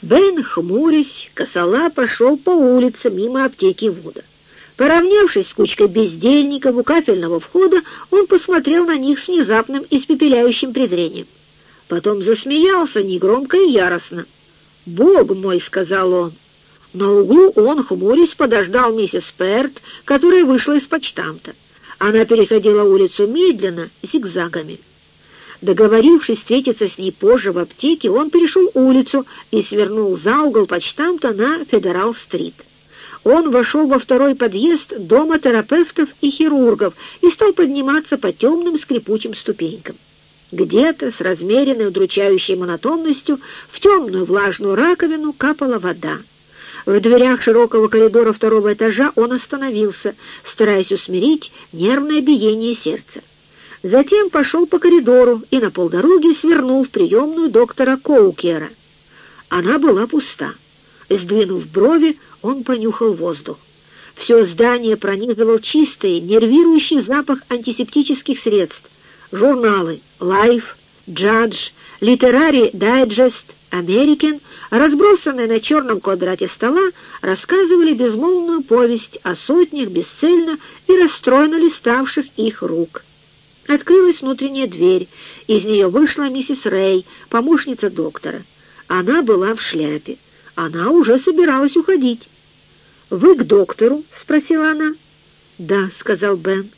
Бен, хмурясь, косола пошел по улице мимо аптеки Вуда. Поравнявшись с кучкой бездельников у кафельного входа, он посмотрел на них с внезапным испепеляющим презрением. Потом засмеялся негромко и яростно. «Бог мой!» — сказал он. На углу он, хмурясь, подождал миссис Перт, которая вышла из почтамта. Она переходила улицу медленно, зигзагами. Договорившись встретиться с ней позже в аптеке, он перешел улицу и свернул за угол почтамта на Федерал-стрит. Он вошел во второй подъезд дома терапевтов и хирургов и стал подниматься по темным скрипучим ступенькам. Где-то с размеренной удручающей монотонностью в темную влажную раковину капала вода. В дверях широкого коридора второго этажа он остановился, стараясь усмирить нервное биение сердца. Затем пошел по коридору и на полдороги свернул в приемную доктора Коукера. Она была пуста. Сдвинув брови, он понюхал воздух. Все здание пронизывал чистый, нервирующий запах антисептических средств. Журналы Life, Judge, Literary Digest, American, разбросанные на черном квадрате стола, рассказывали безмолвную повесть о сотнях бесцельно и расстроенно листавших их рук. Открылась внутренняя дверь. Из нее вышла миссис Рэй, помощница доктора. Она была в шляпе. Она уже собиралась уходить. «Вы к доктору?» — спросила она. «Да», — сказал Бен.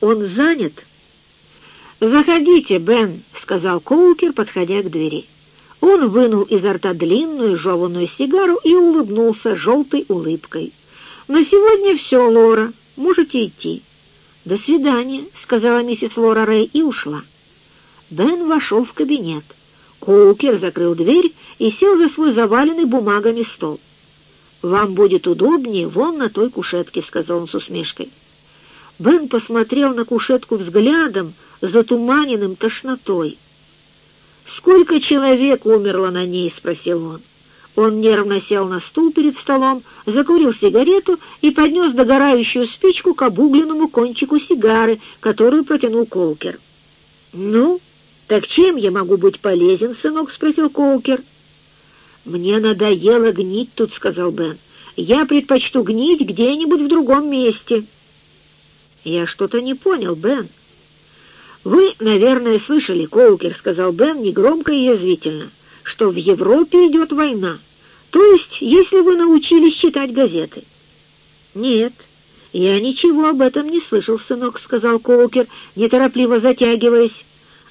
«Он занят?» «Заходите, Бен», — сказал Коукер, подходя к двери. Он вынул изо рта длинную жеванную сигару и улыбнулся желтой улыбкой. «На сегодня все, Лора. Можете идти». «До свидания», — сказала миссис Лора Рэй и ушла. Бен вошел в кабинет. Коукер закрыл дверь и сел за свой заваленный бумагами стол. «Вам будет удобнее вон на той кушетке», — сказал он с усмешкой. Бен посмотрел на кушетку взглядом, затуманенным тошнотой. «Сколько человек умерло на ней?» — спросил он. Он нервно сел на стул перед столом, закурил сигарету и поднес догорающую спичку к обугленному кончику сигары, которую протянул Колкер. «Ну, так чем я могу быть полезен, сынок?» — спросил Колкер. «Мне надоело гнить тут», — сказал Бен. «Я предпочту гнить где-нибудь в другом месте». «Я что-то не понял, Бен». «Вы, наверное, слышали, Колкер», — сказал Бен негромко и язвительно, «что в Европе идет война». То есть, если вы научились читать газеты? Нет, я ничего об этом не слышал, сынок, сказал Коукер, неторопливо затягиваясь.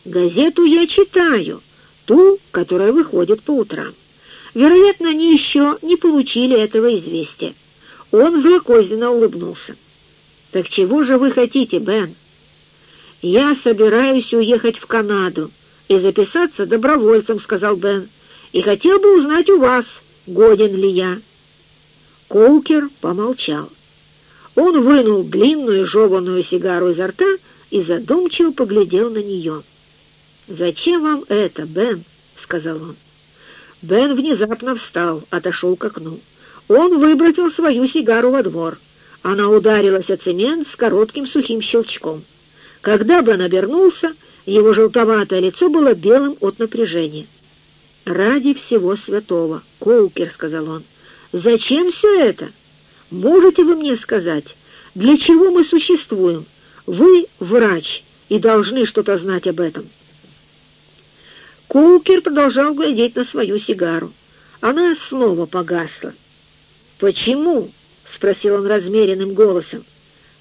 Газету я читаю, ту, которая выходит по утрам. Вероятно, они еще не получили этого известия. Он злокозненно улыбнулся. «Так чего же вы хотите, Бен?» «Я собираюсь уехать в Канаду и записаться добровольцем», — сказал Бен, «и хотел бы узнать у вас, годен ли я. Колкер помолчал. Он вынул длинную жеванную сигару изо рта и задумчиво поглядел на нее. «Зачем вам это, Бен?» — сказал он. Бен внезапно встал, отошел к окну. Он выбросил свою сигару во двор. Она ударилась о цемент с коротким сухим щелчком. Когда Бен обернулся, его желтоватое лицо было белым от напряжения. «Ради всего святого, Коукер», — сказал он, — «зачем все это? Можете вы мне сказать, для чего мы существуем? Вы врач и должны что-то знать об этом». Коукер продолжал глядеть на свою сигару. Она снова погасла. «Почему?» — спросил он размеренным голосом.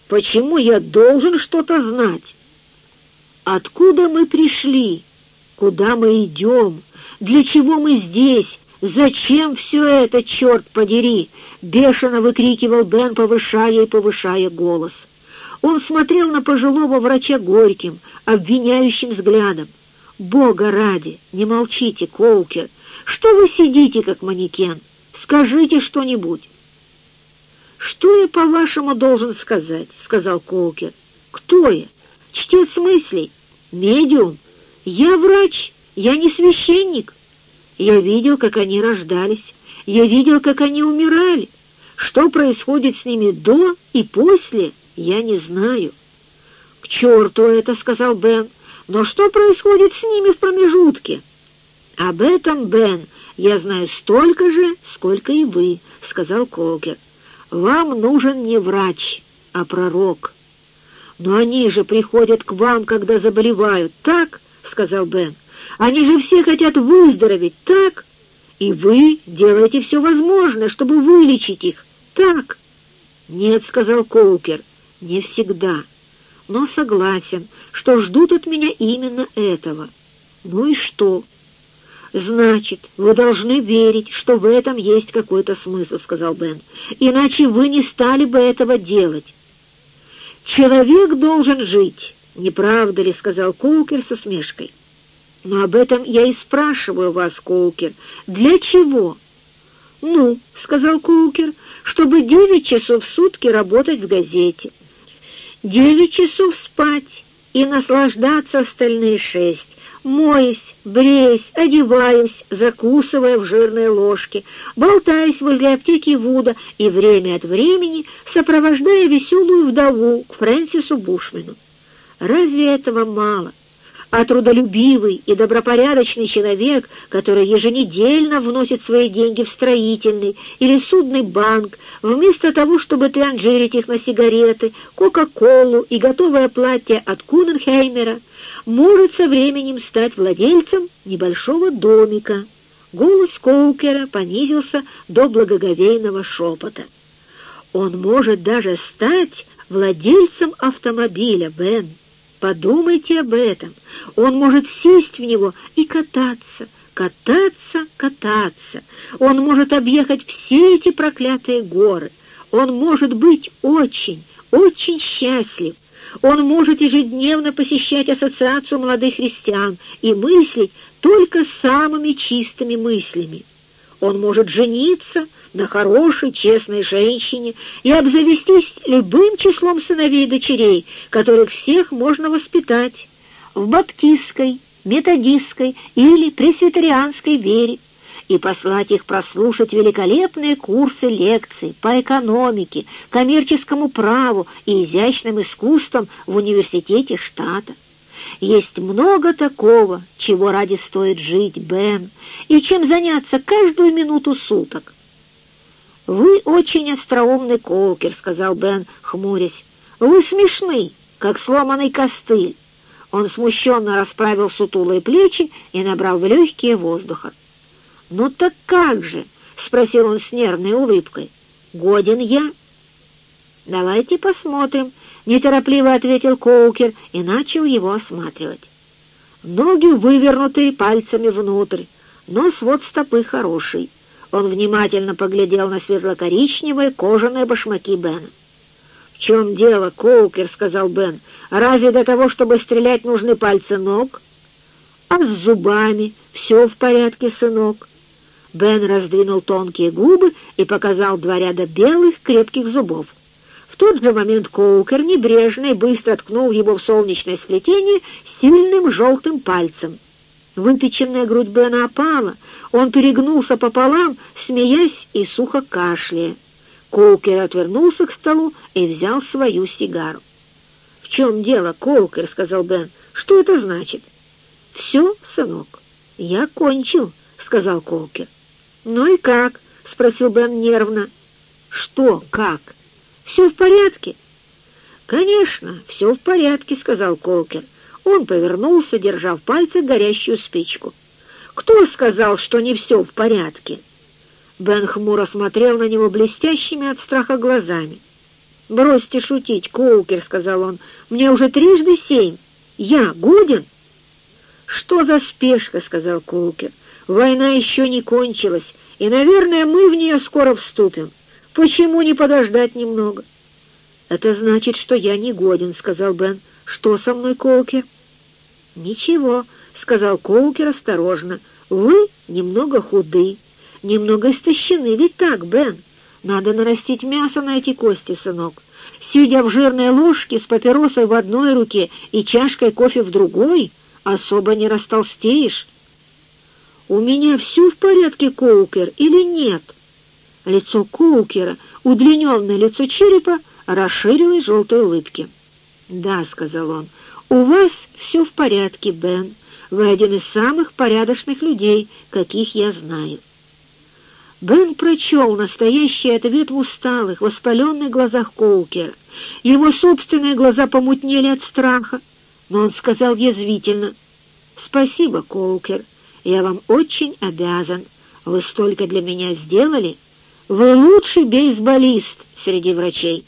«Почему я должен что-то знать? Откуда мы пришли? Куда мы идем?» Для чего мы здесь? Зачем все это, черт подери?» — бешено выкрикивал Бен, повышая и повышая голос. Он смотрел на пожилого врача горьким, обвиняющим взглядом. «Бога ради, не молчите, Коукер! Что вы сидите, как манекен? Скажите что-нибудь!» «Что я, по-вашему, должен сказать?» — сказал Коукер. «Кто я? Чтец мыслей? Медиум? Я врач?» Я не священник. Я видел, как они рождались. Я видел, как они умирали. Что происходит с ними до и после, я не знаю. «К черту это!» — сказал Бен. «Но что происходит с ними в промежутке?» «Об этом, Бен, «Я знаю столько же, сколько и вы», — сказал Колкер. «Вам нужен не врач, а пророк». «Но они же приходят к вам, когда заболевают, так?» — сказал Бен. «Они же все хотят выздороветь, так? И вы делаете все возможное, чтобы вылечить их, так?» «Нет», — сказал Коукер, — «не всегда, но согласен, что ждут от меня именно этого. Ну и что?» «Значит, вы должны верить, что в этом есть какой-то смысл», — сказал Бен. «Иначе вы не стали бы этого делать». «Человек должен жить, не правда ли?» — сказал Коукер со смешкой. «Но об этом я и спрашиваю вас, Коукер. Для чего?» «Ну», — сказал Коукер, — «чтобы девять часов в сутки работать в газете, девять часов спать и наслаждаться остальные шесть, моясь, бреясь, одеваясь, закусывая в жирные ложки, болтаясь возле аптеки Вуда и время от времени сопровождая веселую вдову к Фрэнсису Бушмену. Разве этого мало? А трудолюбивый и добропорядочный человек, который еженедельно вносит свои деньги в строительный или судный банк, вместо того, чтобы транжирить их на сигареты, кока-колу и готовое платье от Куненхеймера, может со временем стать владельцем небольшого домика. Голос Коукера понизился до благоговейного шепота. Он может даже стать владельцем автомобиля, Бен. Подумайте об этом. Он может сесть в него и кататься, кататься, кататься. Он может объехать все эти проклятые горы. Он может быть очень, очень счастлив. Он может ежедневно посещать ассоциацию молодых христиан и мыслить только самыми чистыми мыслями. Он может жениться на хорошей, честной женщине и обзавестись любым числом сыновей и дочерей, которых всех можно воспитать в баптистской, методистской или пресвитерианской вере, и послать их прослушать великолепные курсы лекций по экономике, коммерческому праву и изящным искусствам в университете штата. Есть много такого, чего ради стоит жить, Бен, и чем заняться каждую минуту суток. «Вы очень остроумный колкер», — сказал Бен, хмурясь. «Вы смешны, как сломанный костыль». Он смущенно расправил сутулые плечи и набрал в легкие воздуха. «Ну так как же?» — спросил он с нервной улыбкой. «Годен я?» «Давайте посмотрим», — неторопливо ответил Коукер и начал его осматривать. Ноги вывернуты пальцами внутрь, но свод стопы хороший. Он внимательно поглядел на светло-коричневые кожаные башмаки Бена. «В чем дело, Коукер?» — сказал Бен. «Разве для того, чтобы стрелять, нужны пальцы ног?» «А с зубами все в порядке, сынок». Бен раздвинул тонкие губы и показал два ряда белых крепких зубов. В тот же момент Коукер небрежно и быстро ткнул его в солнечное сплетение сильным желтым пальцем. Выпеченная грудь Бена опала, он перегнулся пополам, смеясь и сухо кашляя. Коукер отвернулся к столу и взял свою сигару. «В чем дело, Коукер?» — сказал Бен. «Что это значит?» «Все, сынок, я кончил», — сказал Коукер. «Ну и как?» — спросил Бен нервно. «Что, как? Все в порядке?» «Конечно, все в порядке», — сказал Колкер. Он повернулся, держа в пальце горящую спичку. «Кто сказал, что не все в порядке?» Бен хмуро смотрел на него блестящими от страха глазами. «Бросьте шутить, Коукер», — сказал он. «Мне уже трижды семь. Я годен?» «Что за спешка?» — сказал Коукер. Война еще не кончилась, и, наверное, мы в нее скоро вступим. Почему не подождать немного?» «Это значит, что я не годен», — сказал Бен. «Что со мной, Колкер?» «Ничего», — сказал Колкер осторожно. «Вы немного худы, немного истощены, ведь так, Бен? Надо нарастить мясо на эти кости, сынок. Сидя в жирной ложке с папиросой в одной руке и чашкой кофе в другой, особо не растолстеешь». «У меня все в порядке, Коукер, или нет?» Лицо Коукера, удлиненное лицо черепа, расширилось желтой улыбки. «Да», — сказал он, — «у вас все в порядке, Бен. Вы один из самых порядочных людей, каких я знаю». Бен прочел настоящий ответ в усталых, воспаленных глазах Коукера. Его собственные глаза помутнели от страха, но он сказал язвительно, «Спасибо, Коукер, я вам очень обязан. Вы столько для меня сделали. Вы лучший бейсболист среди врачей».